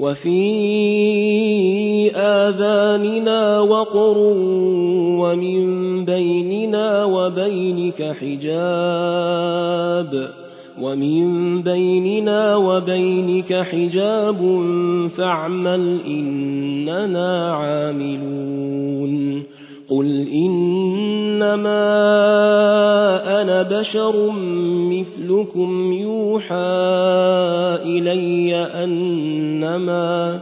وفي آذاننا وقر ومن بيننا وبينك حجاب ومن بيننا وبينك حجاب فاعمل إننا عاملون قل إنما أنا بشر مثلكم يوحى إلي أنما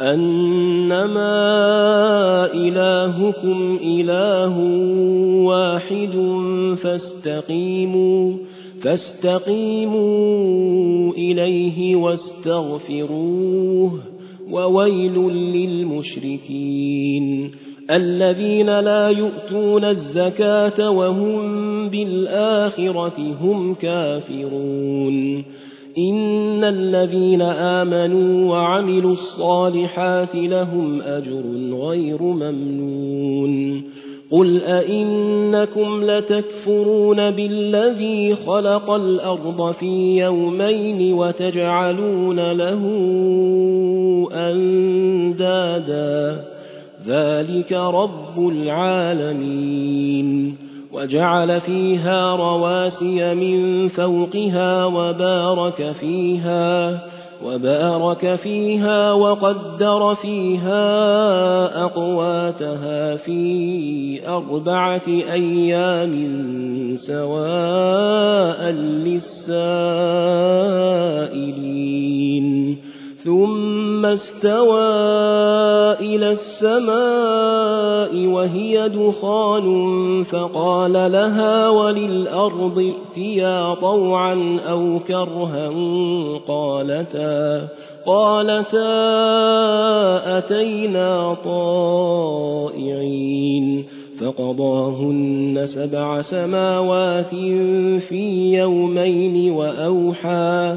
أنما إلهكم إله واحد فاستقيموا فاستقيموا إليه واستغفروه وويل للمشركين الذين لا يؤتون الزكاة وهم بالآخرة هم كافرون. إن الذين آمنوا وعملوا الصالحات لهم أجر غير ممنون. قل أئنكم لتكفرون بالذي خلق الأرض في يومين وتجعلون له أندادا. ذلك رب العالمين وجعل فيها رواسي من فوقها وبارك فيها وبارك فيها وقدر فيها أقواتها في أربعة أيام سواء للسائلين ثم استوى إلى السماء وهي دخان فقال لها وللأرض ائتيا طوعا أو كرها قالتا قالتا أتينا طائعين فقضاهن سبع سماوات في يومين وأوحى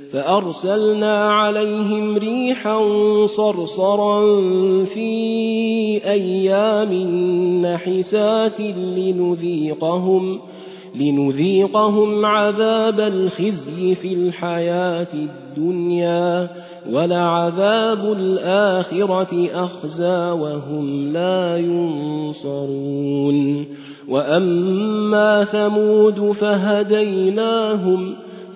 فأرسلنا عليهم ريحا صرصرا في أيام نحسات لنذيقهم لنذيقهم عذاب الخزي في الحياة الدنيا ولعذاب الآخرة أخزى وهم لا ينصرون وأما ثمود فهديناهم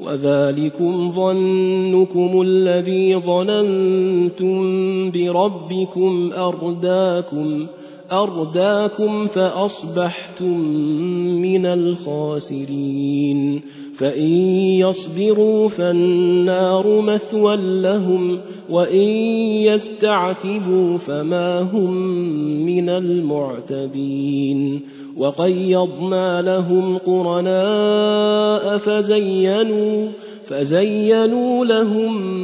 وذلكم ظنكم الذي ظننتم بربكم أرداكم أرداكم فأصبحتم من الخاسرين. فإن يصبروا فالنار مثوى لهم وان يستعتبوا فما هم من المعتبين وقيضنا لهم قرناء فزينوا فزينوا لهم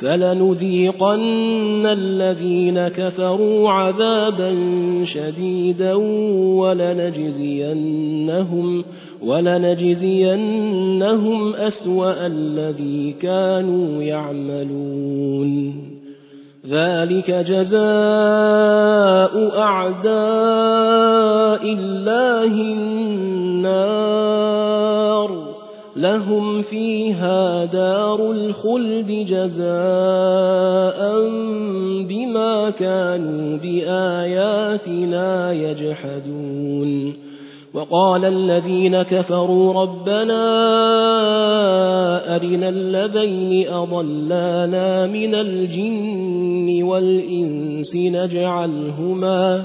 فلنذيقن الذين كفروا عذابا شديدا ولنجزينهم ولنجزينهم اسوا الذي كانوا يعملون ذلك جزاء اعداء الله النار لهم فيها دار الخلد جزاء بما كانوا بآياتنا يجحدون. وقال الذين كفروا ربنا أرنا الذين أضلانا من الجن والإنس نجعلهما نجعلهما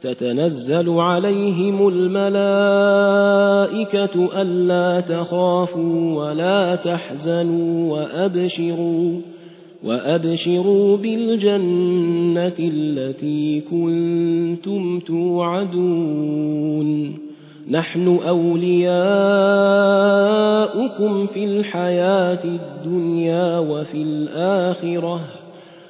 تتنزل عليهم الملائكة ألا تخافوا ولا تحزنوا وأبشروا وأبشروا بالجنة التي كنتم توعدون. نحن أولياؤكم في الحياة الدنيا وفي الآخرة.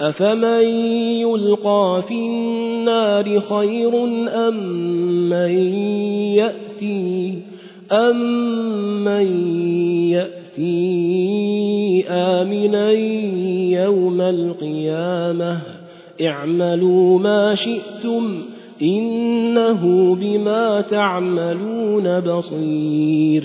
أفمن يلقى في النار خير أم من يأتي أم من يأتي آمنا يوم القيامة اعملوا ما شئتم إنه بما تعملون بصير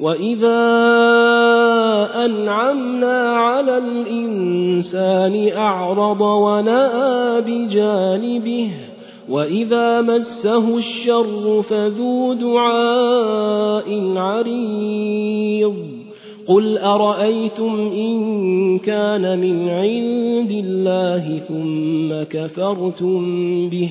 وإذا أنعمنا على الإنسان أعرض وناى بجانبه وإذا مسه الشر فذو دعاء عريض قل أرأيتم إن كان من عند الله ثم كفرتم به